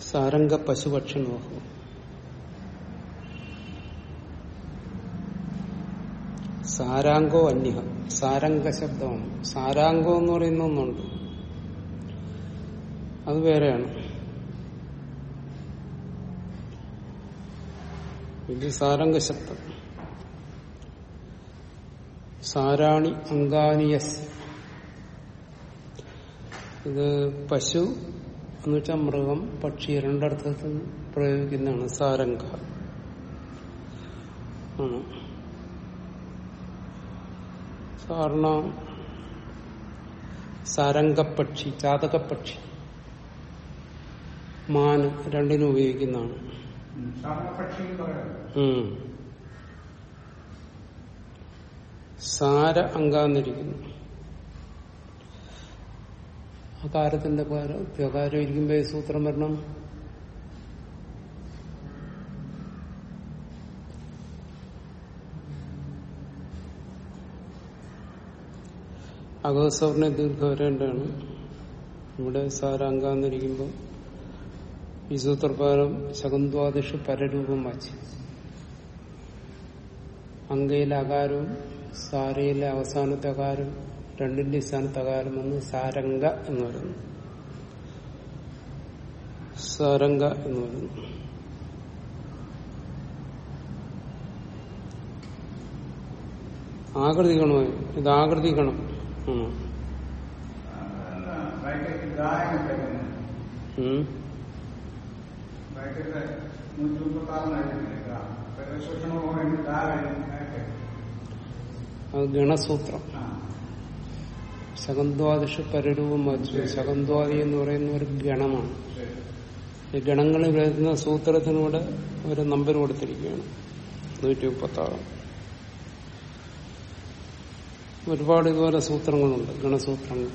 സാരംഗ പശുഭക്ഷണോഹം സാരാംഗോ അന്യഹ. സാരംഗ ശബ്ദമാണ് സാരാംഗോ എന്ന് പറയുന്ന ഒന്നുണ്ട്. അത് വേറെയാണ്. ഇത് സാരംഗ ശബ്ദം സാരാണി അങ്കാനിയസ്. ഇത് പശു എന്ന് വെച്ചാൽ മൃഗം പക്ഷി രണ്ടർത്ഥത്തിൽ പ്രയോഗിക്കുന്നതാണ് സാരംഗ. ആണ്. സാധാരണ സാരംഗപ്പക്ഷി ചാതകപ്പക്ഷി മാന് രണ്ടിനും ഉപയോഗിക്കുന്നതാണ്. സാര അങ്കാന്നിരിക്കുന്നു അകാരത്തിന്റെ ത്യകാരം ഇരിക്കുമ്പോ ഈ സൂത്രം വരണം. അകസ്വർണ ദീർഘ വരേണ്ടതാണ്. ഇവിടെ സാരാങ്കാന്നിരിക്കുമ്പോൾ ഈ സൂത്രപ്രകാരം ശകുന്ദ്വാദിഷ് പരരൂപം വാച്ചി അങ്കയിലെ അകാരവും സാരയിലെ അവസാനത്തെ അകാരം രണ്ടിന്റെ സ്ഥാനത്ത് അകാരം വന്ന് സാരംഗ എന്ന് പറയുന്നു സാരംഗ എന്ന് പറയുന്നു ആകൃതി ഗണമായി ഇത് ആകൃതി ഗണം ഗണസൂത്രം. ശകന്ത്വാദിഷു പരരൂപം വച്ചു ശകന്ത്വാദി എന്ന് പറയുന്ന ഒരു ഗണമാണ്. ഈ ഗണങ്ങളിൽ വരുന്ന സൂത്രത്തിനൂടെ ഒരു നമ്പർ കൊടുത്തിരിക്കുകയാണ്. നൂറ്റി മുപ്പത്തി ആറ് ഒരുപാട് ഇതുപോലെ സൂത്രങ്ങളുണ്ട് ഗണസൂത്രങ്ങൾ.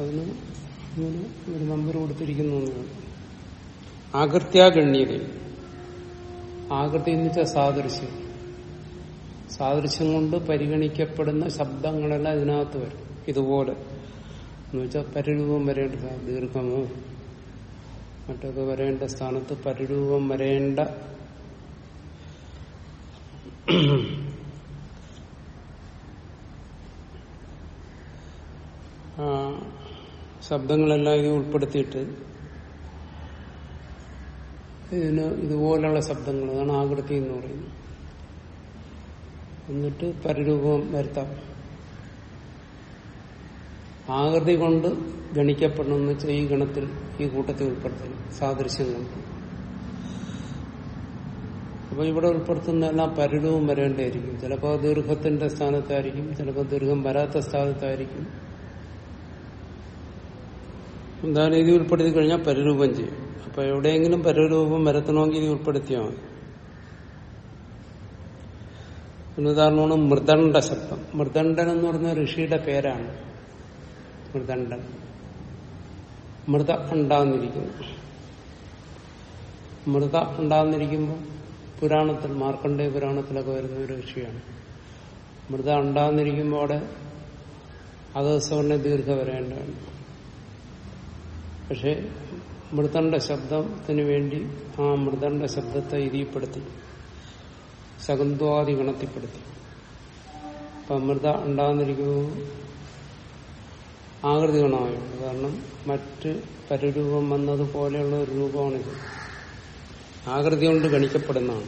അതിന് ഇങ്ങനെ ഒരു നമ്പർ കൊടുത്തിരിക്കുന്നു ആകൃത്യാ ആകൃത്യാഗണ്യത ആകൃതി എന്ന് വെച്ചാൽ സാദൃശ്യം. സാദൃശ്യം കൊണ്ട് പരിഗണിക്കപ്പെടുന്ന ശബ്ദങ്ങളെല്ലാം ഇതിനകത്ത് വരും. ഇതുപോലെ. എന്ന് വെച്ചാൽ പരിരൂപം വരേണ്ട ദീർഘമോ മറ്റൊക്കെ വരേണ്ട സ്ഥാനത്ത് പരിരൂപം വരേണ്ട. ശബ്ദങ്ങളെല്ലാം ഇത് ഉൾപ്പെടുത്തിയിട്ട് ഇതിന് ഇതുപോലെയുള്ള ശബ്ദങ്ങൾ. അതാണ് ആകൃതി എന്ന് പറയുന്നത്. എന്നിട്ട് പരരൂപം വരുത്താം. ആകൃതി കൊണ്ട് ഗണിക്കപ്പെടണമെന്ന് വെച്ചാൽ ഈ ഗണത്തിൽ ഈ കൂട്ടത്തിൽ ഉൾപ്പെടുത്തണം സാദൃശ്യം കൊണ്ട് അപ്പൊ ഇവിടെ ഉൾപ്പെടുത്തുന്ന എല്ലാം പരിരൂപം വരേണ്ടതായിരിക്കും. ചിലപ്പോൾ ദീർഘത്തിന്റെ സ്ഥാനത്തായിരിക്കും ചിലപ്പോൾ ദീർഘം വരാത്ത സ്ഥാനത്തായിരിക്കും. എന്തായാലും ഇത് ഉൾപ്പെടുത്തി കഴിഞ്ഞാൽ പരിരൂപം ചെയ്യും. അപ്പൊ എവിടെയെങ്കിലും പരിരൂപം വരത്തണമെങ്കിൽ ഇത് ഉൾപ്പെടുത്തിയാൽ മതി. ഒരു ഉദാഹരണമാണ് മൃദണ്ഡ ശബ്ദം. മൃദണ്ഡൻ എന്ന് പറഞ്ഞ ഋഷിയുടെ പേരാണ്. മൃദണ്ഡൻ. മൃത ഉണ്ടാകുന്നിരിക്കുന്നു മൃത ഉണ്ടാകുന്നിരിക്കുമ്പോൾ പുരാണത്തിൽ മാർക്കണ്ഡേയ പുരാണത്തിലൊക്കെ വരുന്ന ഒരു ഋഷിയാണ്. മൃത ഉണ്ടാകുന്നിരിക്കുമ്പോൾ അവിടെ അകസ്വർണ ദീർഘ വരേണ്ടതാണ് പക്ഷെ മൃദണ്ഡ ശബ്ദത്തിന് വേണ്ടി ആ മൃദണ്ഡ ശബ്ദത്തെ ഇതിപ്പെടുത്തി ശകുന്ത്വാദി ഗണത്തിൽപ്പെടുത്തി. അപ്പൊ അമൃത ഉണ്ടാകുന്നിരിക്കുന്നു. ആകൃതി ഗണമായുണ്ട് കാരണം മറ്റ് പരരൂപം വന്നതുപോലെയുള്ള ഒരു രൂപമാണിത്. ആകൃതി കൊണ്ട് ഗണിക്കപ്പെടുന്നതാണ്.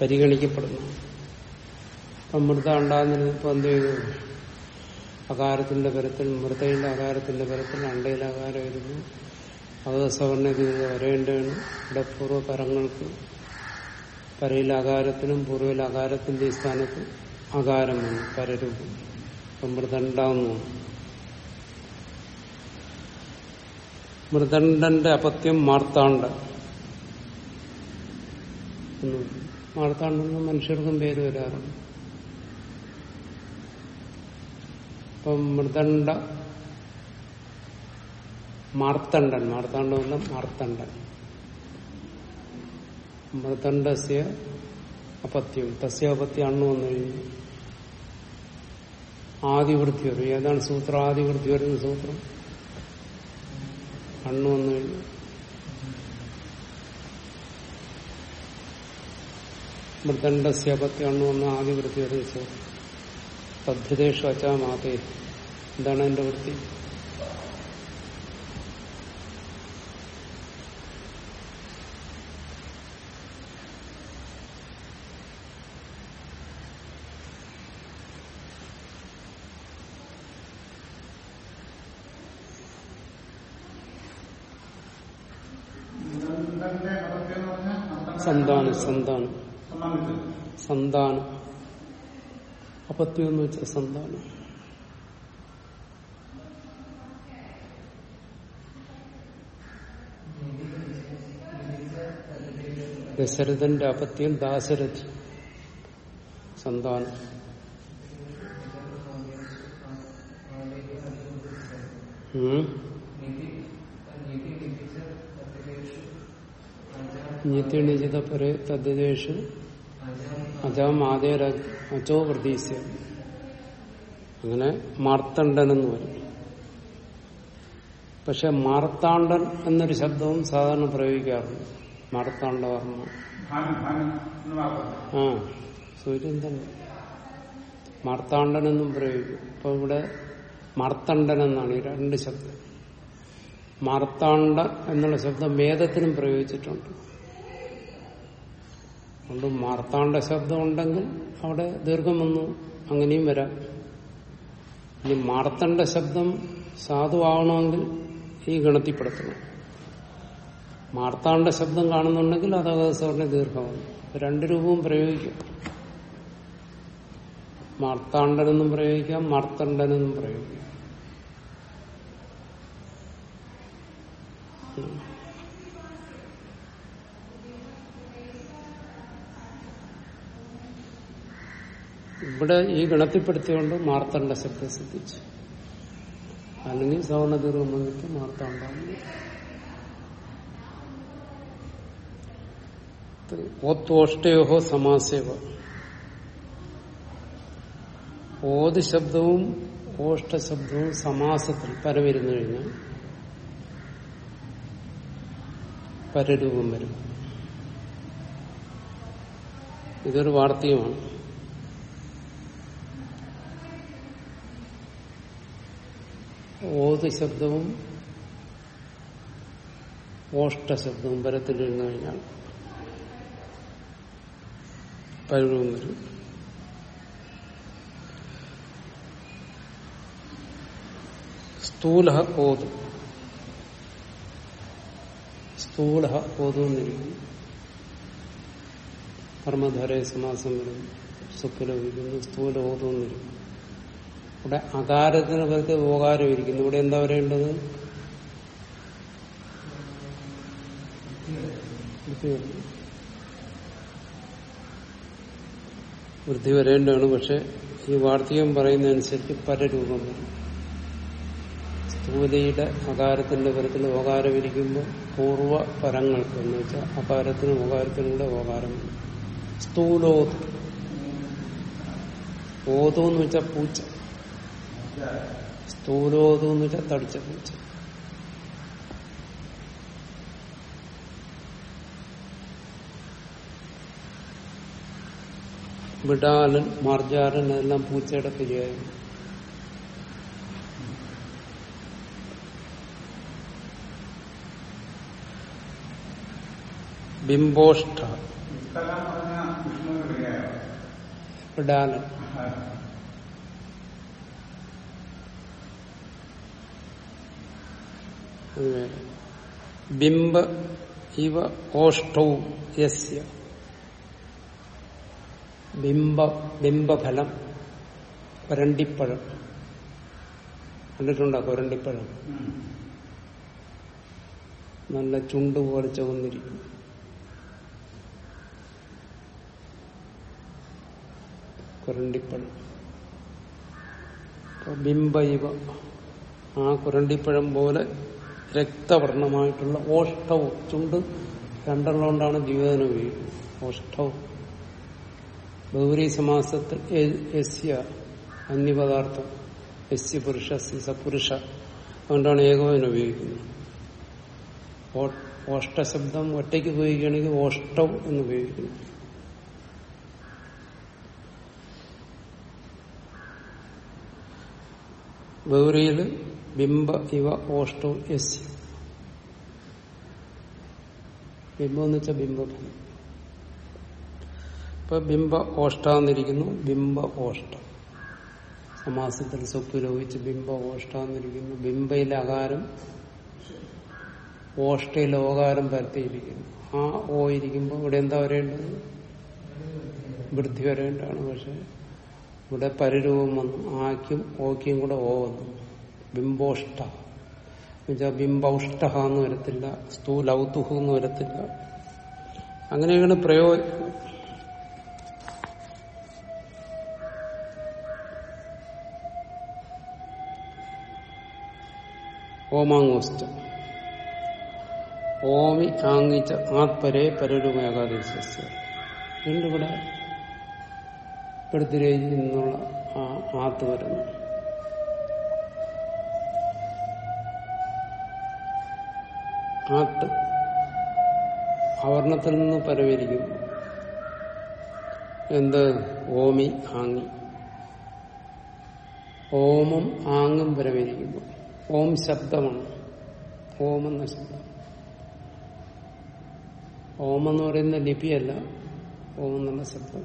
പരിഗണിക്കപ്പെടുന്നതാണ്. അപ്പം മൃത ഉണ്ടാകുന്നതിനിപ്പോ എന്ത് ചെയ്തു? അകാരത്തിന്റെ പരത്തിൽ മൃതയുടെ അകാരത്തിന്റെ പരത്തിൽ അണ്ടയിലെ അകാരം വരുന്നു അത് ചെയ്ത് വരേണ്ടതാണ്. ഇവിടെ പൂർവകരങ്ങൾക്ക് പരയിലെ അകാരത്തിനും പൂർവയിൽ അകാരത്തിന്റെ സ്ഥാനത്ത് അകാരം വന്നു പരരൂപം അപ്പം മൃദണ്ഡന്റെ അപത്യം മാർത്താണ്ഡ. മാർത്താണ്ടെന്ന് മനുഷ്യർക്കും പേര് വരാറുണ്ട്? അപ്പം മൃദണ്ഡ മാർത്തണ്ഡൻ. മാർത്താണ്ഡമല്ല മാർത്തണ്ഡൻ. മൃദണ്ഡസ്യ അപത്യം. തസ്യ അപത്യം അണ്ണു വന്നു കഴിഞ്ഞു. ആദിവൃത്തി വരും. ഏതാണ് സൂത്രം? ആദിവൃത്തി വരുന്ന സൂത്രം? അണ്ണു വന്നു കഴിഞ്ഞു. മൃദണ്ഡസ്യപത്തി അണ്ണു വന്ന ആദിവൃത്തി വരുന്ന സൂത്രം. തദ്ധിതേഷു അച്ചാ മാതേ. എന്താണ് എന്റെ വൃത്തി. സന്താനം സംബന്ധിച്ച് സന്താനം അപത്യം എന്ന് വെച്ചാൽ സന്താനം ദശരഥന്റെ അപത്യം ദാശരഥി. സന്താനം ഉം. നിത്യനിജിത പരേ തദ്ദേശു അജാം ആദേര അച്ചോ പ്രതീസ്യ അങ്ങനെ മാർത്തണ്ഡൻ എന്ന് പറയും. പക്ഷെ മാർത്താണ്ഡൻ എന്നൊരു ശബ്ദവും സാധാരണ പ്രയോഗിക്കാറുണ്ട്. മാർത്താണ്ഡവർമ്മ. ആ സൂര്യൻ തന്നെ. മാർത്താണ്ഡൻ എന്നും പ്രയോഗിക്കും. ഇപ്പൊ ഇവിടെ മാർത്തണ്ഡൻ എന്നാണ് ഈ രണ്ട് ശബ്ദം. മാർത്താണ്ഡ എന്നുള്ള ശബ്ദം വേദത്തിനും പ്രയോഗിച്ചിട്ടുണ്ട്. അതുകൊണ്ട് മാർത്താണ്ഡ ശബ്ദം ഉണ്ടെങ്കിൽ അവിടെ ദീർഘം വന്നു. അങ്ങനെയും വരാം. ഇനി മാർത്തണ്ട ശബ്ദം സാധുവാകണമെങ്കിൽ ഈ ഗണത്തിൽപ്പെടുത്തണം. മാർത്താണ്ഡ ശബ്ദം കാണുന്നുണ്ടെങ്കിൽ അത് അകസ്വറിന്റെ ദീർഘമാണ്. രണ്ട് രൂപവും പ്രയോഗിക്കാം. മാർത്താണ്ഡനെന്നും പ്രയോഗിക്കാം മാർത്തണ്ഡനെന്നും പ്രയോഗിക്കാം. ഇവിടെ ഈ ഗണത്തിൽപ്പെടുത്തിയോണ്ട് മാർത്തണ്ട ശബ്ദം സിദ്ധിച്ചു അല്ലെങ്കിൽ സവർണദീർഘം വന്നിട്ട് മാർത്തണ്ടാവുന്നു ഓത്തോഷ്ടയോഹോ സമാസേവ. ഓത് ശബ്ദവും ഓഷ്ടശബ്ദവും സമാസത്തിൽ പരമിരുന്നു കഴിഞ്ഞാൽ പരരൂപം വരും. ഇതൊരു വാർത്തകമാണ് ഓത് ശബ്ദവും ഓഷ്ടശബ്ദവും പരത്തിലിരുന്നു കഴിഞ്ഞാൽ പഴവും വരും സ്ഥൂല ഓത്. സ്ഥൂല ഓതുന്നിരിക്കും കർമ്മധാരയെ സമാസം വരും. സ്വപ്നം സുഖലഭിക്കുന്നു സ്ഥൂല ഓതുന്നിരിക്കുന്നു ഇവിടെ അകാരത്തിന് പകരത്ത് ഉപകാരം ഇരിക്കുന്നു ഇവിടെ എന്താ പറയേണ്ടത്? വൃത്തി വരണം. വരേണ്ടതാണ് പക്ഷെ ഈ വാർത്തകം പറയുന്നതനുസരിച്ച് പരരൂപം വരും. സ്ഥൂലയുടെ അകാരത്തിന്റെ പരത്തിൽ ഓകാരം ഇരിക്കുമ്പോൾ പൂർവ പരങ്ങൾക്ക് എന്ന് വെച്ചാൽ അകാരത്തിനും ഓകാരത്തിനും കൂടെ ഓകാരം സ്ഥൂലോ ഓതോ എന്ന് വെച്ചാൽ പൂച്ച. സ്ഥൂലോതു എന്ന് വെച്ചാൽ തടിച്ച പൂച്ച. വിടാലൻ മാർജാലൻ അതെല്ലാം പൂച്ചയുടെ പിരിയായി വിടാലൻ. ബിംബ ഇവ ഓഷ്ടവും യസ്യ. ബിംബ ബിംബഫലം കൊരണ്ടിപ്പഴം കണ്ടിട്ടുണ്ടോ കൊരണ്ടിപ്പഴം നല്ല ചുണ്ട് പോലെ ചുവന്നിരിക്കും കുരണ്ടിപ്പഴം ബിംബ ഇവ ആ കുരണ്ടിപ്പഴം പോലെ രക്തവർണമായിട്ടുള്ള ഓഷ്ടവും. ചുണ്ട് രണ്ടെണ്ണമുകൊണ്ടാണ് ദ്വിവേദനം ഉപയോഗിക്കുന്നത് ഓഷ്ടവും. ബഹുരി സമാസത്തിൽ യസ്യ അന്യപദാർത്ഥം. യസ്യ പുരുഷ സിസ പുരുഷ. അതുകൊണ്ടാണ് ഏകോപനം ഉപയോഗിക്കുന്നത്. ഓഷ്ടശബ്ദം ഒറ്റയ്ക്ക് ഉപയോഗിക്കുകയാണെങ്കിൽ ഓഷ്ടം എന്ന് ഉപയോഗിക്കുന്നു. ഗൗരിയിൽ ബിംബ ഇവ ഓഷ്ടോ എസ് ബിംബം എന്ന് വെച്ചാൽ ബിംബഫലം ഇപ്പൊ ബിംബ ഓഷ്ടാന്നിരിക്കുന്നു ബിംബ ഓഷ്ട. സമാസത്തിൽ സ്വപ്പുരോഹിച്ച് ബിംബ ഓഷ്ടാന്നിരിക്കുന്നു ബിംബയിലെ അകാരം ഓഷ്ടയിലെ ഓകാരം പരത്തിയിരിക്കുന്നു. ആ ഓ ഇരിക്കുമ്പോൾ ഇവിടെ എന്താ വരേണ്ടത്? വൃദ്ധി വരേണ്ടതാണ്. പക്ഷെ ഇവിടെ പരിരൂപം വന്നു. ആക്കും ഓക്കും കൂടെ ഓ വന്നു. ബിംബോഷ്ട. എന്നുവെച്ചാൽ വരത്തില്ല സ്ഥൂലൗതുഹു എന്ന് വരത്തില്ല. അങ്ങനെയാണ് പ്രയോ ഓമാങ്ങോസ്റ്റ ഓമി ആങ്ങിച്ച ആത്പരെ പരരൂപേകാദേശ വീണ്ടും ഇവിടെ പൃഥ്വിരാജിൽ നിന്നുള്ള ആ ആത്ത് വരുന്നു. ആട്ട് അവർണത്തിൽ നിന്ന് പരവരിക്കുന്നു എന്ത്? ഓമി ആങ്ങി ഓമും ആങ്ങും പരവരിക്കുന്നു ഓം ശബ്ദമാണ്. ഓം എന്ന ശബ്ദം. ഓം എന്ന് പറയുന്ന ലിപിയല്ല ഓം എന്നുള്ള ശബ്ദം.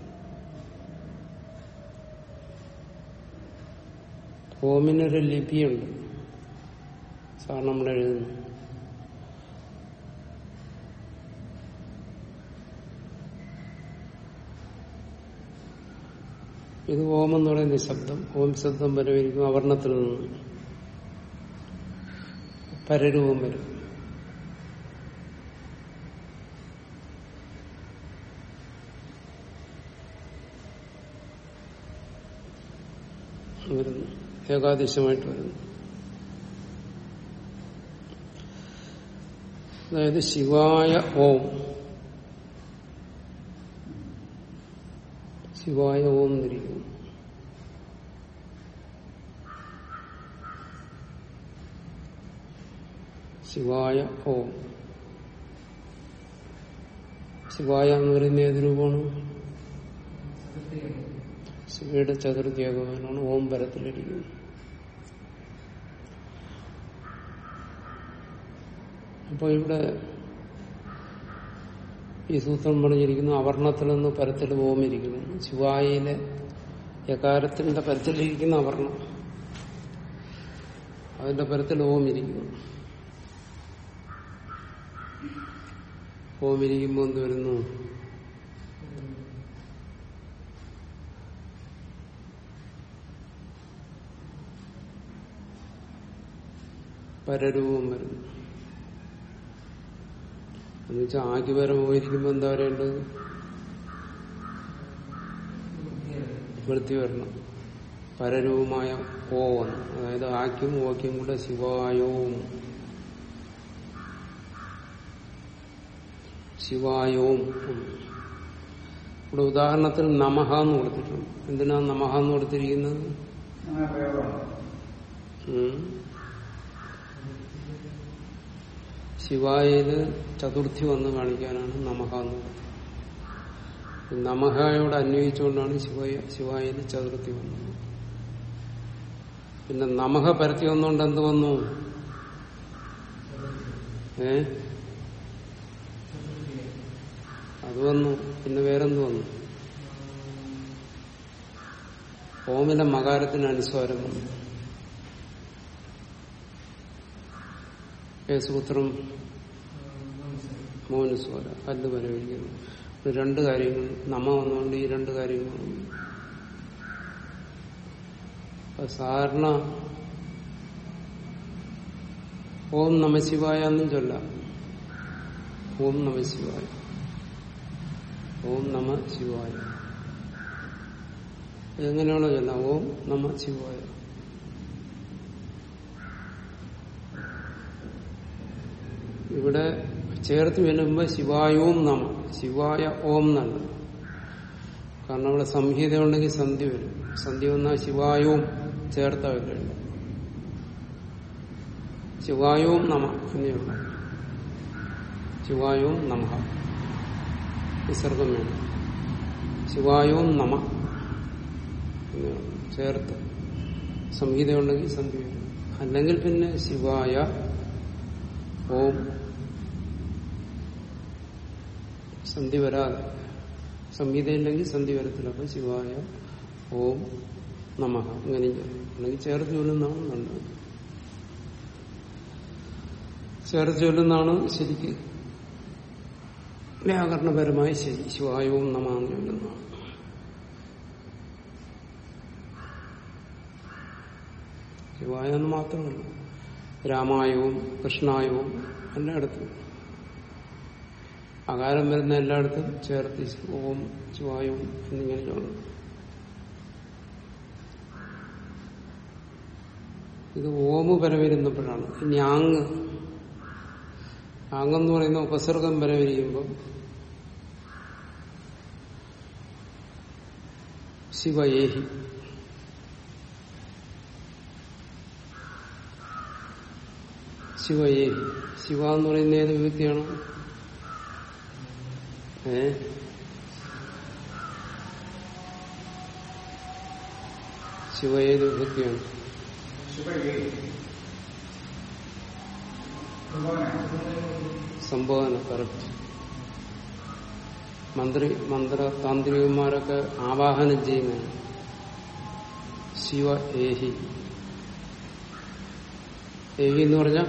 ഓമിനൊരു ലിപിയുണ്ട്. സാറിന് നമ്മൾ എഴുതുന്നു ഇത് ഓം എന്ന് പറയുന്ന ശബ്ദം ഓം ശബ്ദം വരവിരിക്കും അവർണത്തിൽ നിന്ന് പരരൂപം വരും. വരുന്നു. ഏകാദേശമായിട്ട് വരുന്നു. അതായത് ശിവായ ഓം. ശിവായ ഓം എന്നിരിക്കുന്നു ശിവായ ഓം. ശിവായ എന്ന് പറയുന്ന ഏത് രൂപമാണ്? ശിവയുടെ ചതുർത്ഥി ഏകോപനാണ് ഓം പരത്തിലിരിക്കുന്നത് അപ്പൊ ഇവിടെ ഈ സൂത്രം പറഞ്ഞിരിക്കുന്നു അവർണത്തിൽ നിന്ന് പരത്തിൽ ഓം ഇരിക്കുന്നു ശിവായിലെ യകാരത്തിന്റെ പരത്തിലിരിക്കുന്ന അവർണം. അതിന്റെ പരത്തിൽ ഓമിരിക്കുന്നു ഇരിക്കുന്നു ഓം ഇരിക്കുമ്പോൾ എന്ത് വരുന്നു? പരരൂപം വരുന്നു. എന്നുവെച്ചാൽ പോയിരിക്കുമ്പോ എന്താ പറയേണ്ടത്? വൃത്തി വരണം. പരരൂപമായ ഓ വന്നു അതായത് ആക്കും ഓക്കും കൂടെ ശിവായോം. ശിവായോം. എന്ന്. ഇവിടെ ഉദാഹരണത്തിൽ നമഹ എന്ന് കൊടുത്തിട്ടുണ്ട്. എന്തിനാ നമഹ എന്ന് കൊടുത്തിരിക്കുന്നത് അങ്ങനെ പ്രയോഗമാണ് ഉം. ശിവായത് ചതുർത്ഥി വന്ന് കാണിക്കാനാണ് നമഹ എന്ന് പറയുന്നത്. നമഹയോട് അന്വയിച്ചുകൊണ്ടാണ് ശിവയ ശിവായത് ചതുർത്ഥി വന്നത്. പിന്നെ നമഹ പരത്തി വന്നുകൊണ്ട് എന്ത് വന്നു? ഏ? അത് വന്നു. പിന്നെ വേറെന്ത് വന്നു? ഓമിന്റെ മകാരത്തിന് അനുസ്വാരം വന്നു. സൂത്രം മൗനസ്വര കല്ല് വരവിരിക്കുന്നു ഇത് രണ്ട് കാര്യങ്ങൾ നമ വന്നുകൊണ്ട് ഈ രണ്ട് കാര്യങ്ങൾ വന്നു. സാധാരണ ഓം നമശിവായ എന്നും ചൊല്ലാം. ഓം നമശിവായ ഓം നമ ശിവായ. എങ്ങനെയാണോ ചൊല്ലാം? ഓം നമ ശിവായ. ഇവിടെ ചേർത്ത് വരുമ്പോ ശിവായോം നമ ശിവായ ഓം എന്നാണ് കാരണം അവിടെ സംഹിത ഉണ്ടെങ്കിൽ സന്ധ്യ വരും. സന്ധ്യ വന്നാൽ ശിവായോം ചേർത്താ വരേണ്ട ശിവായോം നമ എന്നെയുള്ള ശിവായോം നമ. വിസർഗം വേണം. ശിവായോം നമ. ചേർത്ത്. സംഹിത ഉണ്ടെങ്കിൽ സന്ധി വരും. അല്ലെങ്കിൽ പിന്നെ ശിവായ ഓം. സന്ധി വരാതെ സംഹിതയില്ലെങ്കിൽ സന്ധി വരത്തില്ല. അപ്പൊ ശിവായ ഓം നമ അങ്ങനെ അല്ലെങ്കിൽ ചേർത്ത് ചൊല്ലുന്നതാണ് നല്ലത്. ചേർത്ത് ചൊല്ലുന്നതാണ് ശരിക്ക് വ്യാകരണപരമായി ശരി. ശിവായവും നമ എന്ന് ചൊല്ലുന്നതാണ്. ശിവായ എന്ന് മാത്രമല്ല. രാമായവും കൃഷ്ണായവും എല്ലായിടത്തും. അകാരം വരുന്ന എല്ലായിടത്തും ചേർത്ത് ഓം ശിവായും എന്നിങ്ങനെ ഇത് ഓമ് പരവരുന്നപ്പോഴാണ് ഇനി ആങ് ആങ്ങെന്ന് പറയുന്ന ഉപസർഗം പരവരിക്കുമ്പോൾ ശിവയേഹി. ശിവയേഹി. ശിവ എന്ന് പറയുന്ന ഏത് വിഭക്തിയാണ്? ശിവ ഏത് വിഭക്തിയാണ് സംഭവന കറക്റ്റ് മന്ത്രി മന്ത്ര താന്ത്രികന്മാരൊക്കെ ആവാഹനം ചെയ്യുന്നതാണ് ശിവ ഏഹി. ഏഹി എന്ന് പറഞ്ഞ?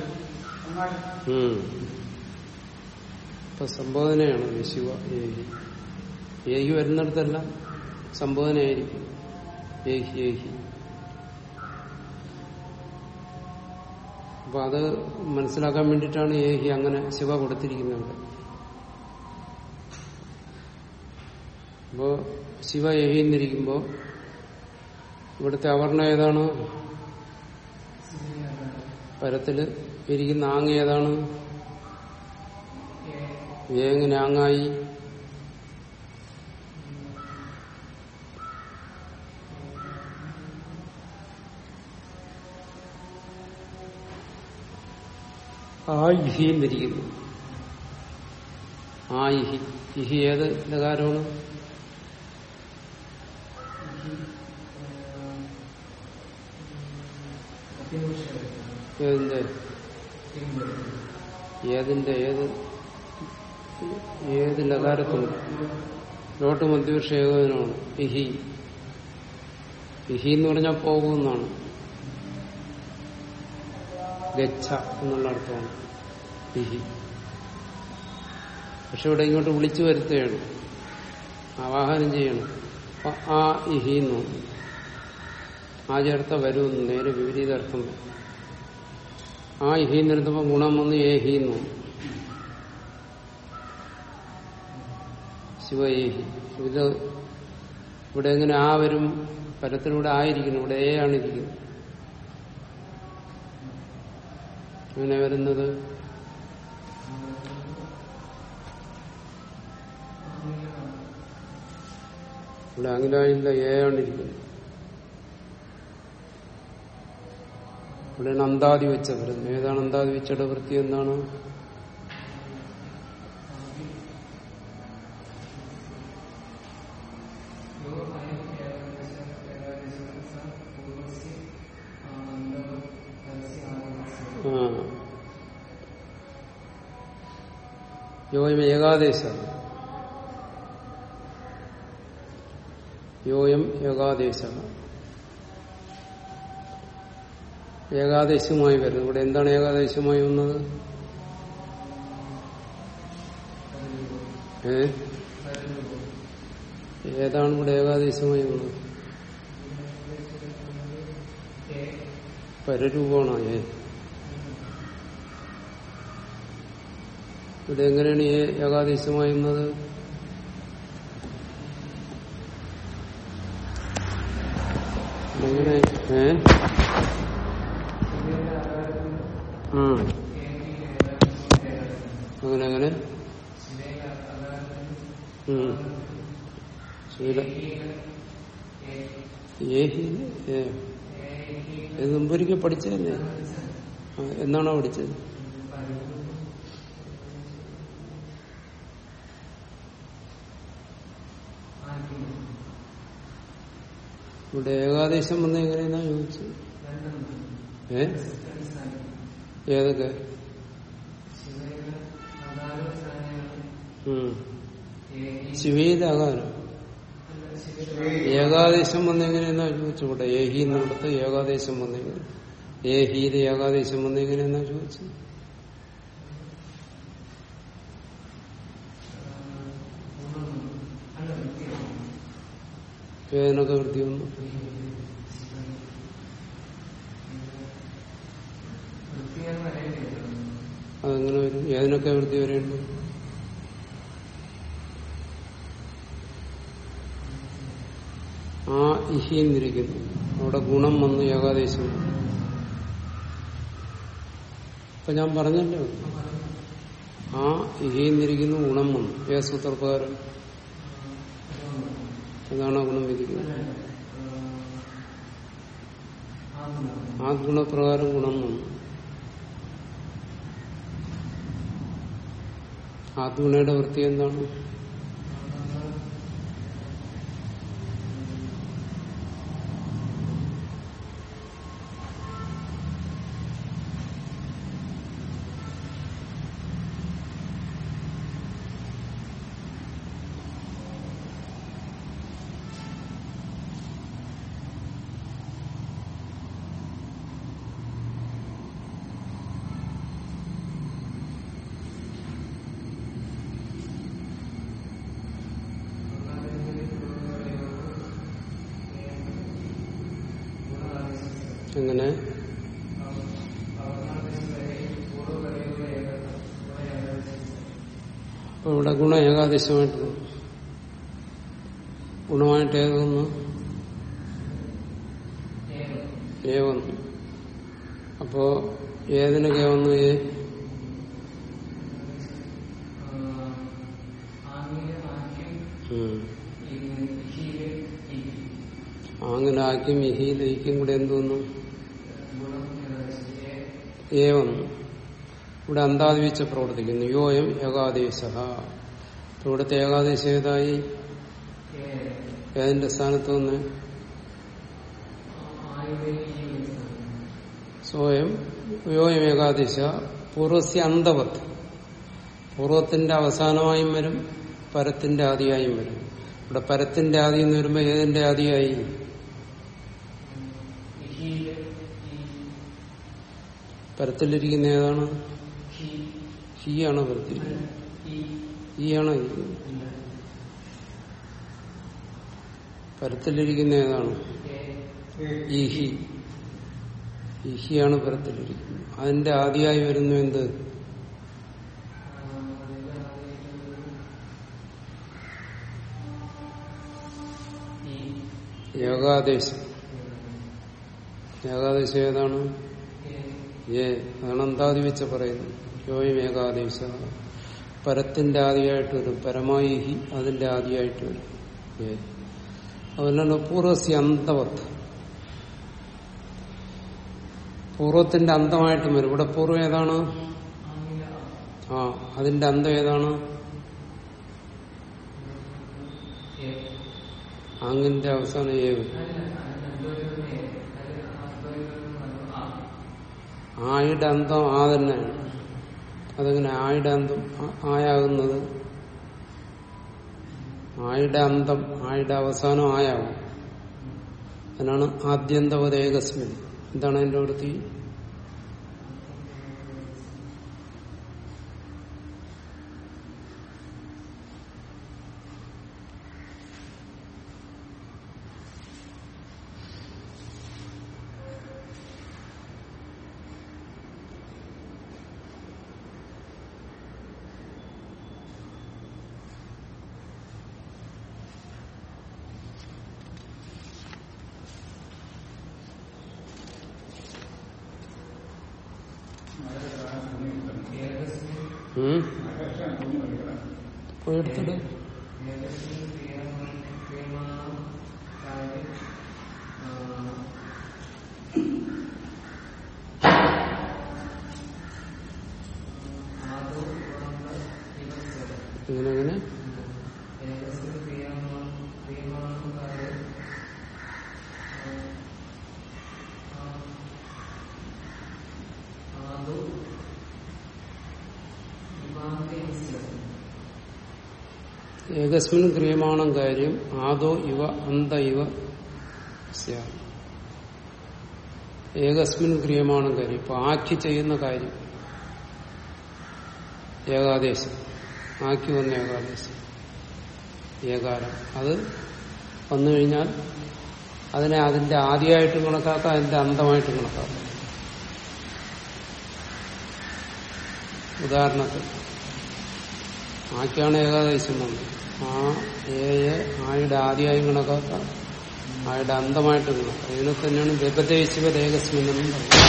ഇപ്പൊ സംബോധനയാണ് ശിവ ഏഹി ഏഹി വരുന്നിടത്തെല്ലാം സംബോധനയായിരിക്കും. ഏഹി ഏഹി അപ്പൊ അത് മനസ്സിലാക്കാൻ വേണ്ടിയിട്ടാണ് ഏഹി അങ്ങനെ ശിവ കൊടുത്തിരിക്കുന്നത്. ഇവിടെ അപ്പോ ശിവ ഏഹി എന്നിരിക്കുമ്പോ ഇവിടുത്തെ അവർണ ഏതാണ്? പരത്തിൽ ഇരിക്കുന്ന ആങ് ഏതാണ്? എങ്ങനെ ആങ്ങായി ആ ഇഹി എന്നിരിക്കുന്നു ആ ഇഹി ഇഹി ഏത് ലകാരമാണ് ഏതിന്റെ ഏതിന്റെ ഏത്? ഏത് ലകാരത്തിനും നോട്ട് മധ്യപക്ഷ ഏകോപനമാണ് ഇഹി. ഇഹി എന്ന് പറഞ്ഞാൽ പോകുമെന്നാണ്. ഗച്ഛ എന്നുള്ള അർത്ഥമാണ്. ഇഹി. പക്ഷെ ഇവിടെ ഇങ്ങോട്ട് വിളിച്ചു വരുത്തുകയാണ്. ആവാഹനം ചെയ്യണം. അപ്പൊ ആ ഇഹി എന്ന് ആ ചേർത്ത വരുമെന്ന് നേരെ വിപരീത അർത്ഥം ആ ഇഹി നിർത്തുമ്പോൾ ഗുണം വന്ന് ഏഹി എന്ന് ശിവ ഏഹി ഇത് ഇവിടെ എങ്ങനെ ആ വരും പരത്തിലൂടെ ആയിരിക്കുന്നു. ഇവിടെ ഏ ആണ് ഇരിക്കുന്നത് അങ്ങനെ വരുന്നത്. ഇവിടെ അങ്ങിലായില്ല ഏ ആണ് ഇരിക്കുന്നത് ഇവിടെയാണ് അന്താതി വെച്ച വരുന്നത് ഏതാണ് അന്താതി വെച്ചയുടെ വൃത്തി എന്താണ് ആ യോയം ഏകാദേശ. യോയം ഏകാദേശ. ഏകാദേശമായി വരുന്നത് ഇവിടെ എന്താണ് ഏകാദേശമായി വന്നത്? ഏ? ഏതാണ് ഇവിടെ ഏകാദേശമായി വന്നത്? പരരൂപമാണോ? ഏ. ഇവിടെ എങ്ങനെയാണ് ഏകാദേശമായിരുന്നത് എങ്ങനെ? ഏ. അങ്ങനെ അങ്ങനെ. ഇത് മുമ്പൊരിക്കൽ പഠിച്ചതല്ലേ? എന്നാണോ പഠിച്ചത്? ഇവിടെ ഏകാദേശം വന്ന എങ്ങനെയെന്നാ ചോദിച്ചു ഏ? ഏതൊക്കെ? ശിവയിലെ അകാരം ഏകാദേശം വന്നെങ്ങനെയെന്നാ ചോദിച്ചു ഇവിടെ? ഏഹി എന്നിടത്ത് ഏകാദേശം വന്നെങ്ങനെ ഏഹീത് ഏകാദേശം വന്നെങ്ങനെയെന്നാ ചോദിച്ചു ഏതിനൊക്കെ വൃത്തി വന്നു. അതെങ്ങനെ വരും? ഏതിനൊക്കെ വൃത്തി വരേണ്ടു ആ ഇഹിന്നിരിക്കുന്നു അവിടെ ഗുണം വന്ന് ഏകാദേശം അപ്പൊ ഞാൻ പറഞ്ഞല്ലോ. ആ ഇഹിന്നിരിക്കുന്നു ഗുണം വന്നു. ഏ സൂത്രപ്രകാരം? അതാണ് ഗുണം വിധിക്കുന്നത്. ആ ഗുണപ്രകാരം ഗുണം വന്നു. ആത്മഗുണയുടെ വൃത്തി എന്താണ് എങ്ങനെ അപ്പൊ ഇവിടെ വന്നു. ഗുണമായിട്ട് ഏതൊന്നു? ഏവന്നു അപ്പോ ഏതിന് വന്നു ഏ? ഉം. അങ്ങനെ ആക്കും ഇഹി ലയിക്കും കൂടെ എന്തോന്നു? ഏവന്നു ഇവിടെ അന്താദിവീച്ച പ്രവർത്തിക്കുന്നു. യോയം ഏകാദേശ ഇവിടുത്തെ ഏകാദേശം ഏതായി ഏതിന്റെ സ്ഥാനത്ത് നിന്ന്? സ്വയം യോയം ഏകാദേശ പൂർവസ്യ അന്തവത്ത് പൂർവത്തിന്റെ അവസാനമായും വരും പരത്തിന്റെ ആദിയായും വരും. ഇവിടെ പരത്തിന്റെ ആദി എന്ന് വരുമ്പോ ഏതിന്റെ ആദിയായി? പരത്തിലിരിക്കുന്ന ഏതാണ്? ഹി ആണോ പരത്തിരിക്കുന്നത് ഈ ആണോ ഇരിക്കുന്നത് പരത്തിലിരിക്കുന്ന ഏതാണ്? ഈഹി ഈഹിയാണ് പരത്തിലിരിക്കുന്നത്. അതിന്റെ ആദ്യമായി വരുന്നു എന്ത്? ഏകാദേശം. ഏകാദേശം ഏതാണ്? ഏ. അതാണ് അന്താദി വെച്ച് പറയുന്നത്. യോയും ഏകാദേശ. പരത്തിന്റെ ആദിയായിട്ട് വരും പരമായി അതിന്റെ ആദിയായിട്ട് വരും. അതുപോലെ പൂർവസ്യ അന്തവത്ത് പൂർവത്തിന്റെ അന്തമായിട്ടും വരും. ഇവിടെ പൂർവം ഏതാണ്? ആ അതിന്റെ അന്തം ഏതാണ്? അങ്ങിന്റെ അവസാനം ഏവ് ആയുടെ അന്തം ആ തന്നെയാണ് അതെങ്ങനെ ആയുടെ അന്തം ആയാകുന്നത്. ആയുടെ അന്തം ആയുടെ അവസാനം ആയാകും അതിനാണ് ആദ്യന്തവത് എന്താണ് എന്റെ വൃത്തി ഉം? പോയി എടുത്തിട്ട് ക്രിയമാണം കാര്യം ആദോ വിവസ്വരം ഇങ്ങനെ അങ്ങനെ ഏകസ്മിൻ ക്രിയമാണം ക്രിയമാണം കാര്യം ആദോ വിവാഹം ഏകസ്മിൻ ക്രിയമാണം കാര്യം ആദോ ഇവ അന്ത ഇവ ഏകസ്മിൻ ക്രിയമാണം കാര്യം. ഇപ്പൊ ആക്കി ചെയ്യുന്ന കാര്യം. ഏകാദേശം. ആക്കി വന്ന ഏകാദേശം. ഏകാരം. അത് വന്നു കഴിഞ്ഞാൽ അതിനെ അതിന്റെ ആദ്യമായിട്ടും കണക്കാക്കാം അതിന്റെ അന്തമായിട്ട് കണക്കാക്കാം. ഉദാഹരണത്തിൽ ആക്കിയാണ് ഏകാദേശം വന്നത്. ആ ഏയെ ആയുടെ ആദ്യമായും കണക്കാക്കാം. ആയുടെ അന്തമായിട്ടും കണക്കാം ഇതിനെ തന്നെയാണ് വ്യപദേശിക തേജസ്മിൻ എന്നും പറയുന്നത്.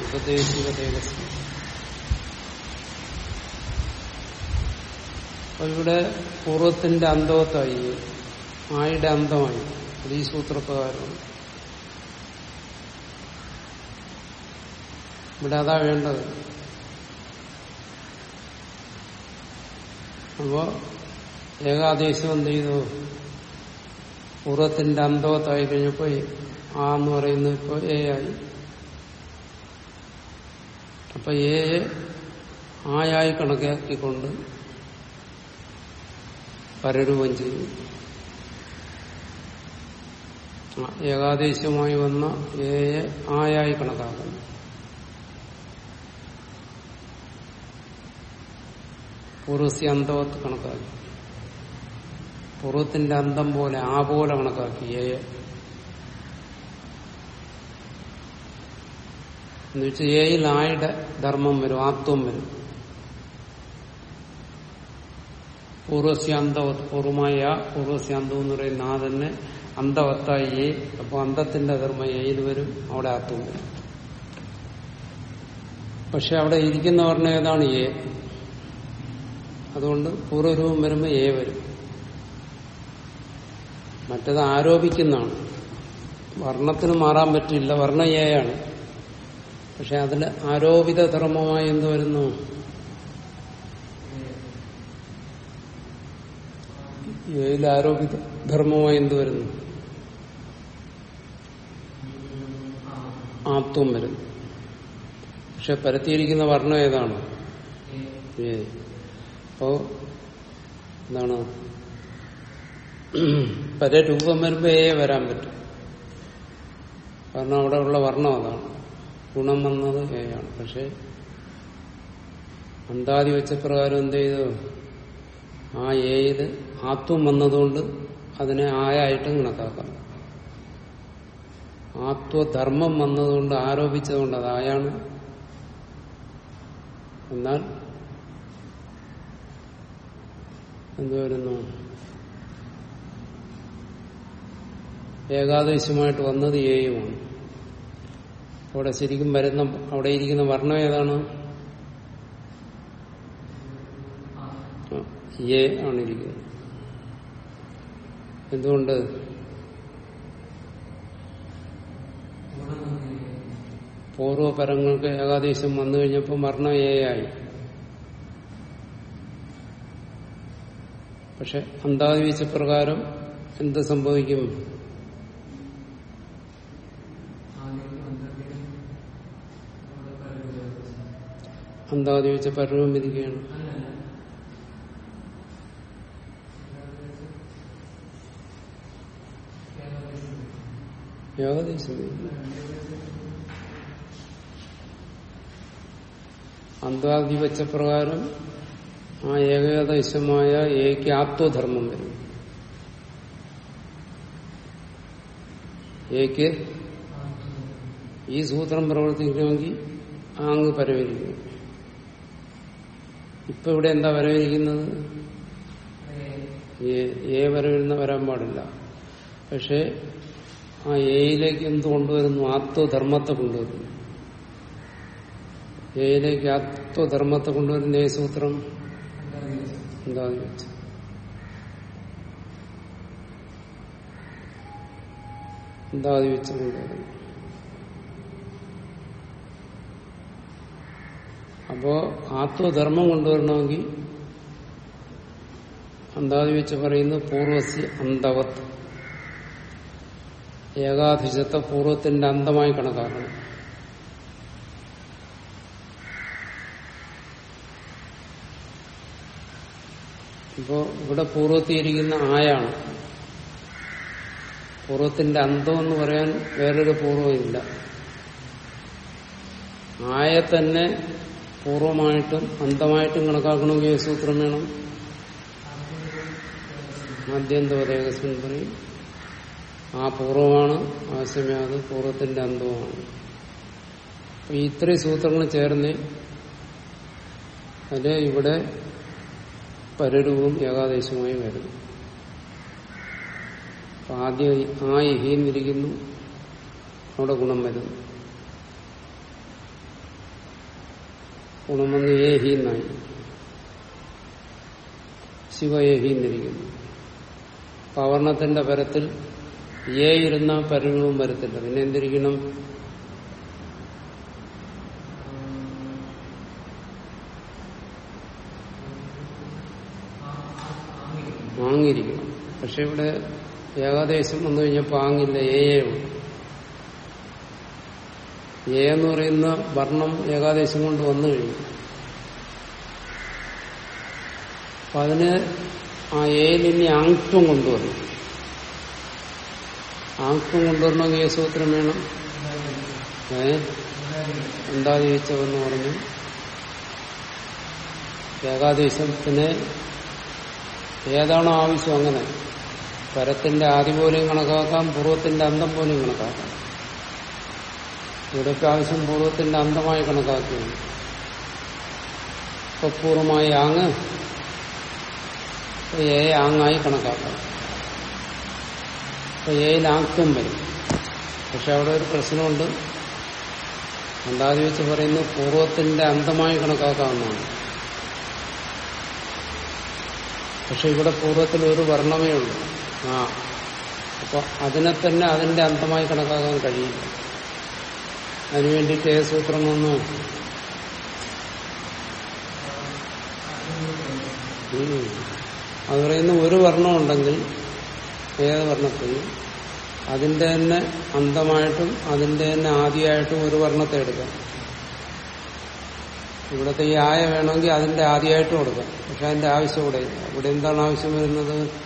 വ്യപദേശിക ദേഹസ്മിൻ അപ്പൊ ഇവിടെ പൂർവത്തിന്റെ അന്തവത്തായി ആയുടെ അന്തമായി. അത് ഈ സൂത്രപ്രകാരമാണ്. ഇവിടെ അതാ വേണ്ടത്. അപ്പോ ഏകാദേശം എന്ത് ചെയ്തു ഉറത്തിന്റെ അന്തവത്തായി കഴിഞ്ഞപ്പോ ആ എന്ന് പറയുന്നത് ഇപ്പോ എ ആയി. അപ്പൊ എ ആയായി കണക്കാക്കിക്കൊണ്ട് പരരൂപം ചെയ്യും ആ, ഏകാദേശമായി വന്ന എയെ ആയായി കണക്കാക്കുന്നു. പൂർവസ്യ അന്തവത്ത് കണക്കാക്കി. പൂർവത്തിന്റെ അന്തം പോലെ ആ പോലെ കണക്കാക്കി. എയെ എന്നുവെച്ചാൽ ഏയിൽ ആയുടെ ധർമ്മം വരും ആത്വം വരും. പൂർവസ്യാന്തവത്ത് പൂർവമായ പൂർവസ്യാന്തം എന്ന് പറയുന്ന ആ തന്നെ അന്തവത്തായി എ അപ്പോൾ അന്തത്തിന്റെ ധർമ്മം ഏയിൽ വരും അവിടെ ആത്വം വരും. പക്ഷെ അവിടെ ഇരിക്കുന്ന പറഞ്ഞ ഏതാണ്? എ. അതുകൊണ്ട് പൂർവരൂപം വരുമ്പോൾ ഏ വരും. മറ്റത് ആരോപിക്കുന്നതാണ്. വർണത്തിന് മാറാൻ പറ്റില്ല. വർണ ഏയാണ്. പക്ഷെ അതിൽ ആരോപിത ധർമ്മമായി എന്ത് വരുന്നു? ഏയിൽ ആരോപിത ധർമ്മമായി എന്ത് വരുന്നു? ആത്വം വരുന്നു. പക്ഷെ പരത്തിയിരിക്കുന്ന വർണം ഏതാണ്? ഏ. അപ്പോ എന്താണ്? പരരൂപം വരുമ്പോ ഏ വരാൻ പറ്റും. കാരണം അവിടെ ഉള്ള വർണം അതാണ്. ഗുണം വന്നത് ഏ ആണ്. പക്ഷെ അന്താതി വെച്ച പ്രകാരം എന്ത് ചെയ്തു? ആ ഏത് ആത്വം വന്നതുകൊണ്ട് അതിനെ ആയായിട്ടും കണക്കാക്കാം. ആത്വധർമ്മം വന്നതുകൊണ്ട് ആരോപിച്ചതുകൊണ്ട് അത് ആയാണ്. എന്നാൽ എന്ത് വരുന്നു ഏകാദേശമായിട്ട് വന്നത് ഏയുമാണ്. അവിടെ ശരിക്കും വരുന്ന അവിടെ ഇരിക്കുന്ന വർണം ഏതാണ്? ഏ ആണ് ഇരിക്കുന്നത്. എന്തുകൊണ്ട്? പൂർവപരങ്ങൾക്ക് ഏകാദേശം വന്നു കഴിഞ്ഞപ്പോൾ മരണം ഏ ആയി പക്ഷെ അന്താദിവീച്ച പ്രകാരം എന്ത് സംഭവിക്കും? അന്താദിവീച്ച പരവും വിധിക്കുകയാണ് ഏകദേശം അന്താധിപച്ച പ്രകാരം ആ ഏകദേശമായ ഏക്ക് ആത്വധർമ്മം വരും. ഏക്ക് ഈ സൂത്രം പ്രവർത്തിക്കണമെങ്കിൽ അങ്ങ് പരവരിക്കും ഇപ്പൊ ഇവിടെ എന്താ വരവേരിക്കുന്നത് ഏ വരവിരുന്ന വരാൻ പാടില്ല. പക്ഷെ ആ ഏയിലേക്ക് എന്ത് കൊണ്ടുവരുന്നു? ആത്വധർമ്മത്തെ കൊണ്ടുവരുന്നു. ഏയിലേക്ക് ആത്വധർമ്മത്തെ കൊണ്ടുവരുന്ന ഏ സൂത്രം? എന്താന്ന് വെച്ചു എന്താ ചോദിച്ചത് അപ്പോ ആത്മധർമ്മം കൊണ്ടുവരണമെങ്കിൽ അന്താതി വെച്ച് പറയുന്നു പൂർവസി അന്തവത്ത് ഏകാധിശത്തെ പൂർവത്തിന്റെ അന്തമായി കണക്കാക്കണം. ഇപ്പോ ഇവിടെ പൂർവത്തിയിരിക്കുന്ന ആയാണ്. പൂർവത്തിന്റെ അന്തം എന്ന് പറയാൻ വേറൊരു പൂർവമില്ല. ആയെ തന്നെ പൂർവമായിട്ടും അന്തമായിട്ടും കണക്കാക്കണമെങ്കിൽ സൂത്രം വേണം? ആദ്യന്തോരേകസ്മിൻ പറയും ആ പൂർവമാണ് ആവശ്യമേ അത് പൂർവത്തിന്റെ അന്തവുമാണ് ഈ ഇത്രയും സൂത്രങ്ങൾ ചേർന്ന് അത് ഇവിടെ പരരൂപം ഏകാദേശമായി വരുന്നു. ആദ്യം ആ ഇഹിന്നിരിക്കുന്നു അവിടെ ഗുണം വരുന്നു. ഗുണം വന്ന് ഏഹീന്നായി ശിവ ഏഹീന്നിരിക്കുന്നു പവർണത്തിന്റെ പരത്തിൽ ഏ ഇരുന്ന പരരൂപം വരത്തില്ല. പിന്നെ എന്തിരിക്കണം? ആങ്ങിരിക്കണം പക്ഷെ ഇവിടെ ഏകാദേശം വന്നു കഴിഞ്ഞപ്പോൾ ആങ്ങില്ല ഏയേ ഉള്ളു ഏ എന്ന് പറയുന്ന വർണം ഏകാദേശം കൊണ്ട് വന്നു കഴിഞ്ഞു. അപ്പൊ അതിന് ആ ഏയിൽ ഇനി ആങ്ക്വം കൊണ്ടുവരണം. കൊണ്ടുവരണമെങ്കിൽ ഏ സൂത്രം വേണം? ഏ? എന്താ ചോദിച്ചതെന്ന് പറഞ്ഞു. ഏകാദേശത്തിന് ഏതാണോ ആവശ്യം അങ്ങനെ. പരത്തിന്റെ ആദി പോലെയും കണക്കാക്കാം പൂർവത്തിന്റെ അന്തം പോലെയും കണക്കാക്കാം. ഇവിടൊക്കെ ആവശ്യം പൂർവത്തിന്റെ അന്തമായി കണക്കാക്കുകയാണ്. ഇപ്പൊ ആങ് എ ആങ്ങായി കണക്കാക്കാം. അപ്പൊ ഏയിൽ ആക്കും വരും. പക്ഷെ അവിടെ ഒരു പ്രശ്നമുണ്ട്. രണ്ടാമത് വെച്ച് പറയുന്നു പൂർവത്തിന്റെ അന്തമായി കണക്കാക്കാവുന്നതാണ്. പക്ഷെ ഇവിടെ പൂർവത്തിൽ ഒരു വർണമേ ഉള്ളൂ. ആ. അപ്പൊ അതിനെ തന്നെ അതിന്റെ അന്തമായി കണക്കാക്കാൻ കഴിയില്ല. അതിനുവേണ്ടി കെ ഏത് സൂത്രം ഒന്ന്. അത് പറയുന്ന ഒരു വർണമുണ്ടെങ്കിൽ ഏത് വർണത്തിനും അതിന്റെ തന്നെ അന്തമായിട്ടും അതിന്റെ തന്നെ ആദ്യമായിട്ടും ഒരു വർണത്തെ എടുക്കാം. ഇവിടുത്തെ ഈ ആയ വേണമെങ്കിൽ അതിന്റെ ആദ്യമായിട്ട് കൊടുക്കാം. പക്ഷെ അതിന്റെ ആവശ്യം ഇവിടെ ഇവിടെ എന്താണ് ആവശ്യം വരുന്നത്?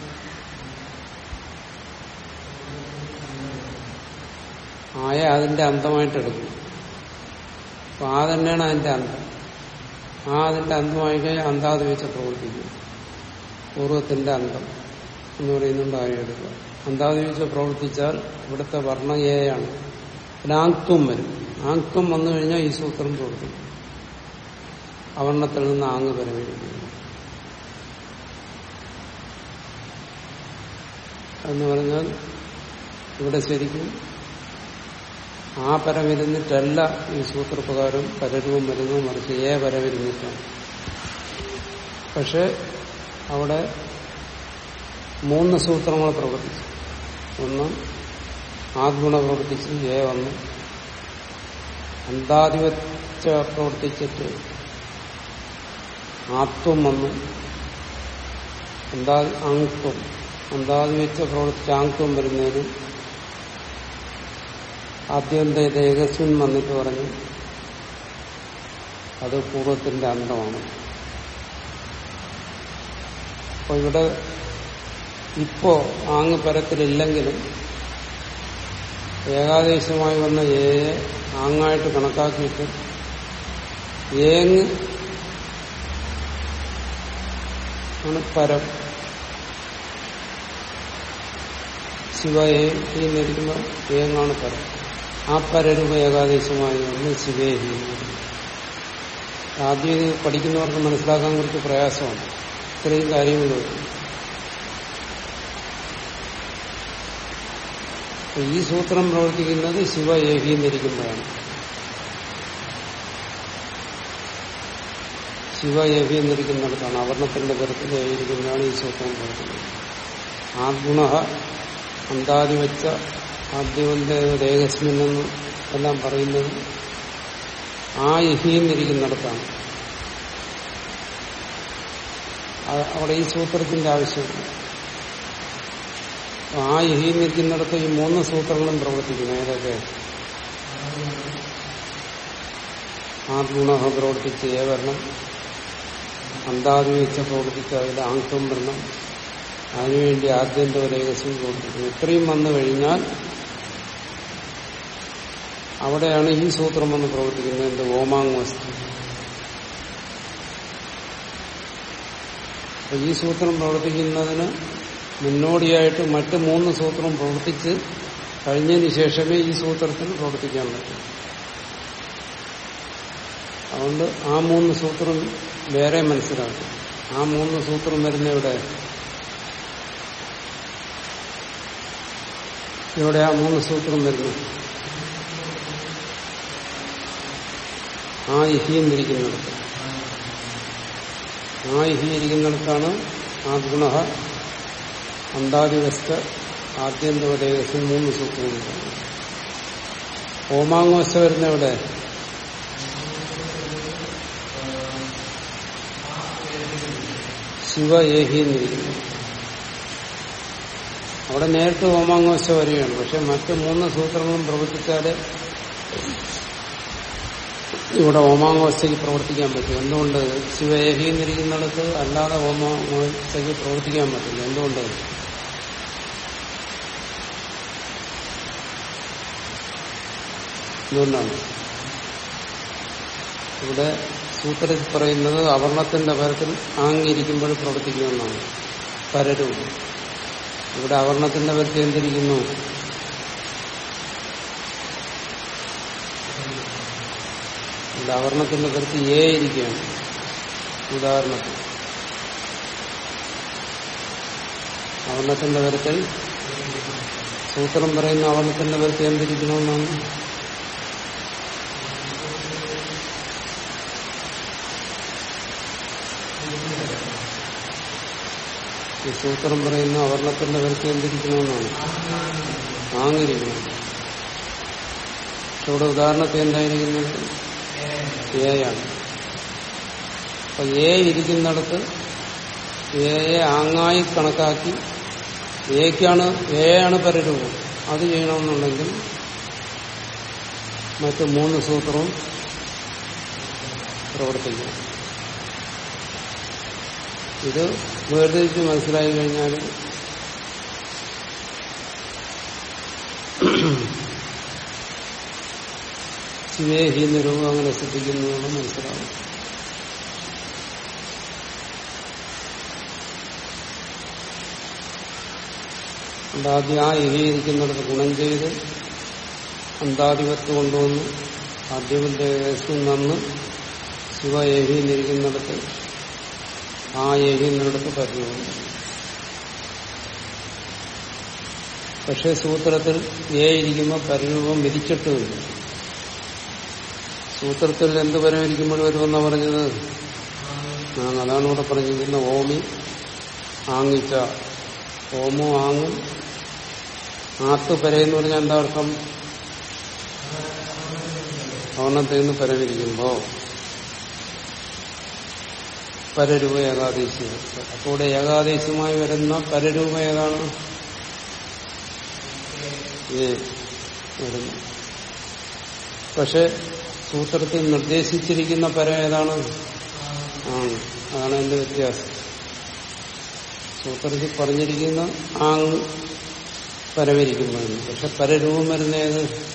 ആയ അതിന്റെ അന്തമായിട്ട് എടുക്കും. അപ്പൊ ആ തന്നെയാണ് അതിന്റെ അന്തം. ആ അതിന്റെ അന്തമായി കഴിഞ്ഞാൽ അന്താത് വെച്ച് പ്രവർത്തിക്കും. പൂർവത്തിന്റെ അന്തം എന്ന് പറയുന്നുണ്ട് ആയ എടുക്കുക. അന്താത് വെച്ച് പ്രവർത്തിച്ചാൽ ഇവിടുത്തെ വർണ ഏയാണ്. പിന്നെ ആങ്ക്വം വരും. ആങ്ക്വം വന്നു കഴിഞ്ഞാൽ ഈ സൂത്രം പ്രവർത്തിക്കും അവർണത്തിൽ നിന്ന് ആങ് പരമിരിക്കുന്നു എന്ന് പറഞ്ഞാൽ ഇവിടെ ശരിക്കും ആ പരമിരുന്നിട്ടല്ല ഈ സൂത്രപ്രകാരം പരരൂപം വരുന്നത് മറിച്ച് ഏ പരമിരുന്നിട്ടാണ്. പക്ഷെ അവിടെ മൂന്ന് സൂത്രങ്ങൾ പ്രവർത്തിച്ചു. ഒന്ന് ആദ്ഗുണ പ്രവർത്തിച്ച് ഏ വന്നു. അന്താധിപത്യ പ്രവർത്തിച്ചിട്ട് ആത്വം വന്നു. എന്താ ആങ്ക്വം അന്താതി വെച്ച പ്രവർത്തിച്ച ആങ്ത്വം വരുന്നതിന് ആദ്യം ഏകസ്മിൻ വന്നിട്ട് പറഞ്ഞു അത് പൂർവത്തിന്റെ അന്തമാണ്. അപ്പൊ ഇവിടെ ഇപ്പോ ആങ് പരത്തിലില്ലെങ്കിലും ഏകാദേശമായി വന്ന ഏയെ ആങ്ങായിട്ട് കണക്കാക്കിയിട്ട് ഏങ് ആണ് പരം. ശിവ എന്നിരിക്കുന്ന ഏങ്ങാണ് പരം. ആ പരരൂപ ഏകാദേശമായി ഒന്ന് ശിവേ ആദ്യം പഠിക്കുന്നവർക്ക് മനസ്സിലാക്കാൻ കുറച്ച് പ്രയാസമാണ്. ഇത്രയും കാര്യങ്ങൾ ഈ സൂത്രം പ്രവർത്തിക്കുന്നത് ശിവ ഏകീകരിക്കുമ്പോഴാണ് ശിവ എന്നിരിക്കുന്നിടത്താണ് അവർണത്തിന്റെ പുറത്തിൽ ഏവിരിക്കുന്നതാണ് ഈ സൂത്രം പറയുന്നത് ആ ഗുണ അന്താതിവച്ച ആദ്യവന്റെ രേഖസ്മിനെന്ന് എല്ലാം പറയുന്നത് ആ യഹി എന്നിരിക്കുന്നിടത്താണ് അവിടെ ഈ സൂത്രത്തിന്റെ ആവശ്യമില്ല. ആ യഹി എന്നിരിക്കുന്നിടത്ത് ഈ മൂന്ന് സൂത്രങ്ങളും പ്രവർത്തിക്കുന്നു. ഏതൊക്കെ? ആത്മഗുണ പ്രവർത്തിച്ച് ഏ വരണം അന്താതി വെച്ച പ്രവർത്തിച്ച് അതിൽ ആംഗ്യം വരണം. അതിനുവേണ്ടി ആദ്യന്തോ രേഖസ്യം പ്രവർത്തിക്കുന്നു. ഇത്രയും വന്നു കഴിഞ്ഞാൽ അവിടെയാണ് ഈ സൂത്രം വന്ന് പ്രവർത്തിക്കുന്നത്. എന്റെ ഓമാങ് വസ്തു. ഈ സൂത്രം പ്രവർത്തിക്കുന്നതിന് മുന്നോടിയായിട്ട് മറ്റ് മൂന്ന് സൂത്രം പ്രവർത്തിച്ച് കഴിഞ്ഞതിന് ശേഷമേ ഈ സൂത്രത്തിന് പ്രവർത്തിക്കാൻ പറ്റൂ. അതുകൊണ്ട് ആ മൂന്ന് സൂത്രം വേറെ മനസ്സിലാക്കും. ആ മൂന്ന് സൂത്രം വരുന്ന ഇവിടെ ഇവിടെ ആ മൂന്ന് സൂത്രം വരുന്നു? ആ ഇഹിയെന്നിരിക്കുന്നിടത്ത് ആ ഇഹി ഇരിക്കുന്നിടത്താണ് ആ ഗുണ അന്താദിവസ്ഥ ആദ്യന്തോദേശം മൂന്ന് സൂത്രങ്ങൾ ഹോമാങ്ങോശ വരുന്ന ഇവിടെ ശിവ ഏഹി എന്നിരിക്കുന്നു അവിടെ നേരിട്ട് ഓമാങ്ങോശ വരികയാണ്. പക്ഷെ മറ്റ് മൂന്ന് സൂത്രങ്ങളും പ്രവർത്തിച്ചാലേ ഇവിടെ ഓമാങ്ങോശയ്ക്ക് പ്രവർത്തിക്കാൻ പറ്റും. എന്തുകൊണ്ട്? ശിവേഹി എന്നിരിക്കുന്നിടത്ത് അല്ലാതെ ഓമാങ്ങോശയ്ക്ക് പ്രവർത്തിക്കാൻ പറ്റില്ല. എന്തുകൊണ്ട്? എന്തുകൊണ്ടാണ്? ഇവിടെ സൂത്രത്തിൽ പറയുന്നത് അവർണത്തിന്റെ പരത്തിൽ ആങ്ങിയിരിക്കുമ്പോൾ പ്രവർത്തിക്കുമെന്നാണ്. പരരും. ഇവിടെ അവർണത്തിന്റെ പരത്തിൽ എന്തിരിക്കുന്നു? ഇവിടെ അവർണത്തിന്റെ പരത്തിൽ ഏ ഇരിക്കുകയാണ്. ഉദാഹരണത്തിൽ അവർണത്തിന്റെ പരത്തിൽ സൂത്രം പറയുന്ന അവർണത്തിന്റെ പരത്തിൽ എന്തിരിക്കണമെന്നാണ്? സൂത്രം പറയുന്ന അവർണത്തിന്റെ കരുത്ത് എന്തിരിക്കണമെന്നാണ്? ആങ്ങിരിക്കണം പക്ഷെ ഇവിടെ ഉദാഹരണത്തിൽ എന്തായിരിക്കുന്നത്? ഏയാണ് അപ്പൊ ഏ ഇരിക്കുന്നിടത്ത് ഏയെ ആങ്ങായി കണക്കാക്കി ഏക്കാണ് ഏയാണ് പരരൂപം. അത് ചെയ്യണമെന്നുണ്ടെങ്കിൽ മറ്റ് മൂന്ന് സൂത്രവും പ്രവർത്തിക്കും ഇത് വേർതിരിച്ച് മനസ്സിലായി കഴിഞ്ഞാൽ ശിവേഹി നിരവും അങ്ങനെ ശ്രദ്ധിക്കുന്നതാണ് മനസ്സിലാവും. ആദ്യം ആ ഇരിയിരിക്കുന്നിടത്ത് ഗുണം ചെയ്ത് അന്താധിപത്യം കൊണ്ടുവന്ന് ആദ്യവന്റെ നന്ന് ശിവ ഏകീകരിക്കുന്നിടത്ത് ആ ഏകീകരിക്കുന്നിടത്ത് പറഞ്ഞു. പക്ഷെ സൂത്രത്തിൽ ഏ ഇരിക്കുമ്പോൾ പരിരൂപം വിരിച്ചിട്ടുമില്ല സൂത്രത്തിൽ എന്ത് പരമിരിക്കുമ്പോൾ വരുമെന്നാ പറഞ്ഞത്? ആ അതാണ് ഇവിടെ പറഞ്ഞിരിക്കുന്ന ഓമി ആങ്ങിച്ച. ഓമോ ആങ്ങും ആത്ത് പരയെന്ന് പറഞ്ഞാൽ എന്താ അർത്ഥം? ഓണത്തിൽ നിന്ന് പരമിരിക്കുമ്പോ. പരരൂപ ഏകാദേശി. അപ്പോൾ ഇവിടെ ഏകാദേശമായി വരുന്ന പരരൂപ ഏതാണ്? വരുന്നു. പക്ഷെ സൂത്രത്തിൽ നിർദ്ദേശിച്ചിരിക്കുന്ന പരം ഏതാണ്? ആണ്. അതാണ് എന്റെ വ്യത്യാസം. സൂത്രത്തിൽ പറഞ്ഞിരിക്കുന്ന ആങ് പരമിരിക്കുമ്പോഴെന്ന് പക്ഷെ പരരൂപം വരുന്ന ഏത്?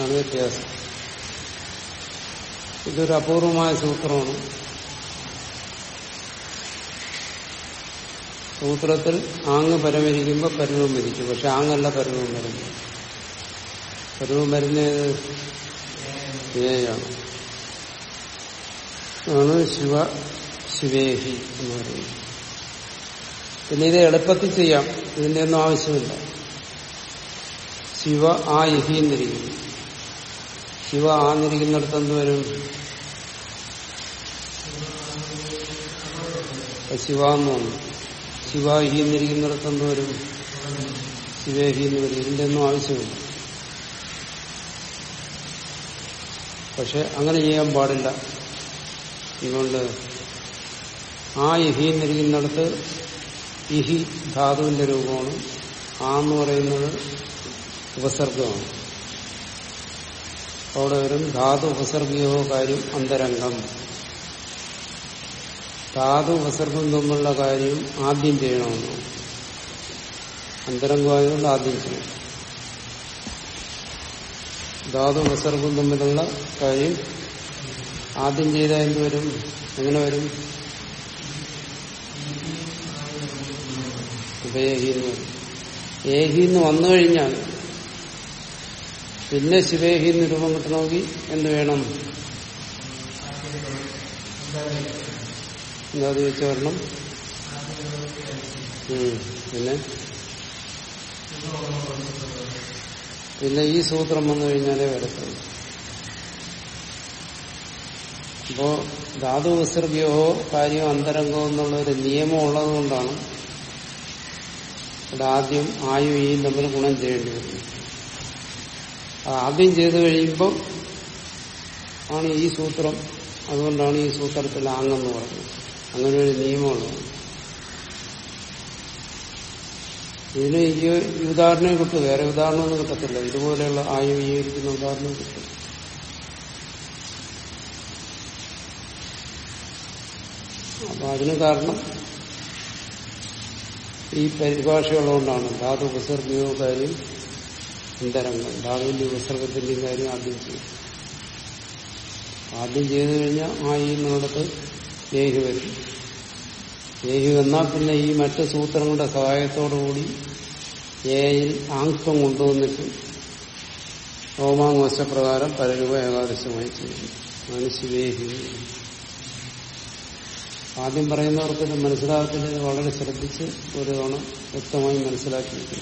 ആണ് വ്യത്യാസം. ഇതൊരു അപൂർവമായ സൂത്രമാണ്. സൂത്രത്തിൽ ആങ് പരമിരിക്കുമ്പോൾ പരരൂപം മരിക്കും പക്ഷെ ആങ്ങല്ല പരരൂപം വരുന്നത് പരരൂപം വരുന്നത് ഏയാണ്. ആണ് ശിവ ശിവേഹി എന്ന് പറയുന്നത്. പിന്നെ ഇത് എളുപ്പത്തിൽ ചെയ്യാം. ഇതിന്റെ ഒന്നും ആവശ്യമില്ല. ശിവ ആ യഹി എന്നിരിക്കുന്നു. ശിവ ആന്നിരിക്കുന്നിടത്ത് എന്ത് വരും? ശിവ എന്ന് വന്നു ശിവ എന്നിരിക്കുന്നിടത്ത് എന്ത് വരും? ശിവേഹി എന്ന് വരും. ഇതിന്റെ ഒന്നും ആവശ്യമില്ല. പക്ഷെ അങ്ങനെ ചെയ്യാൻ പാടില്ല. അതുകൊണ്ട് ആ ഇഹി എന്നിരിക്കുന്നിടത്ത് ഇഹി ധാതുവിന്റെ രൂപമാണ്. ആ എന്ന് പറയുന്നത് ഉപസർഗമാണ് അവിടെ വരും ധാതു ഉപസർഗയോ കാര്യം അന്തരംഗം. ധാതു ഉപസർഗം തമ്മിലുള്ള കാര്യം ആദ്യം ചെയ്യണമെന്ന്. അന്തരംഗമായതുകൊണ്ട് ആദ്യം ചെയ്യണം ധാതു ഉപസർഗം തമ്മിലുള്ള കാര്യം ആദ്യം ചെയ്താൽ എന്ത് വരും? എങ്ങനെ വരും? എന്ന് വന്നു കഴിഞ്ഞാൽ പിന്നെ ശിവേഹി എന്ന് രൂപം കിട്ടണമെങ്കിൽ എന്ത് വേണം? എന്താ ചോദിച്ചു വരണം. പിന്നെ? പിന്നെ ഈ സൂത്രം വന്നു കഴിഞ്ഞാലേ വരത്തുള്ളൂ. അപ്പോ ധാതു വിസർഗ്യോ കാര്യം അന്തരംഗോ എന്നുള്ള ഒരു നിയമം ഉള്ളതുകൊണ്ടാണ് ഇവിടെ ആദ്യം ആയു ഈ തമ്മിൽ ഗുണം ചെയ്യേണ്ടി വരുന്നത്. ആദ്യം ചെയ്തു കഴിയുമ്പോൾ ആണ് ഈ സൂത്രം. അതുകൊണ്ടാണ് ഈ സൂത്രത്തിൽ ആങ്ങെന്ന് പറഞ്ഞത് അങ്ങനെ ഒരു നിയമമുള്ളത് ഇതിന് ഈ ഉദാഹരണം കിട്ടും. വേറെ ഉദാഹരണമൊന്നും കിട്ടത്തില്ല. ഇതുപോലെയുള്ള ആയു ഈ ഇരിക്കുന്ന ഉദാഹരണം കിട്ടും. അപ്പൊ അതിന് കാരണം ഈ പരിഭാഷയുള്ളതുകൊണ്ടാണ്. ധാതു ഉപസർഗീയവും കാര്യം അന്തരംഗം ധാതുവിന്റെ ഉപസർഗത്തിന്റെ കാര്യം ആദ്യം ചെയ്യും. ആദ്യം ചെയ്തു കഴിഞ്ഞാൽ ആ ഈ എന്നിടത്ത് ഏഹു വരും. ഏഹു വന്നാൽ പിന്നെ ഈ മറ്റ് സൂത്രങ്ങളുടെ സഹായത്തോടുകൂടി ഏയിൽ ആങ്ക്വം കൊണ്ടുവന്നിട്ട് ഹോമാങ്ങോശപ്രകാരം പരരൂപ ഏകാദശമായി ചെയ്യും മനുഷ്യവേഹി ആദ്യം പറയുന്നവർക്ക് ഇത് വളരെ ശ്രദ്ധിച്ച് ഒരു തവണ വ്യക്തമായി മനസ്സിലാക്കിയിരിക്കും